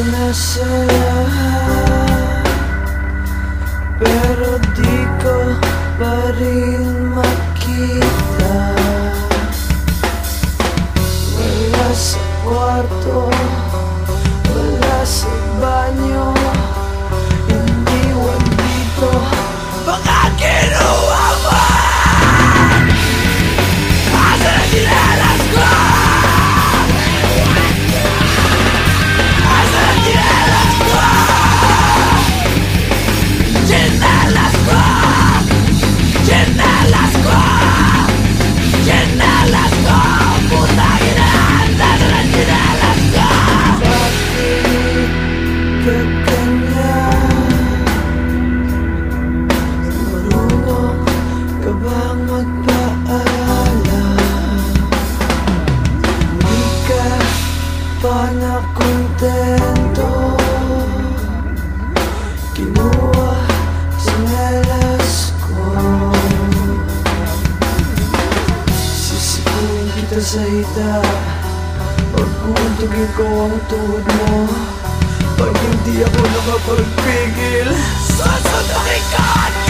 una sola pero dico per il macchina quella se guardo quella se kita sa hita Pagbuntog ikaw ang tuhod mo Pag hindi ako nakapagpigil Sasunod ikaw!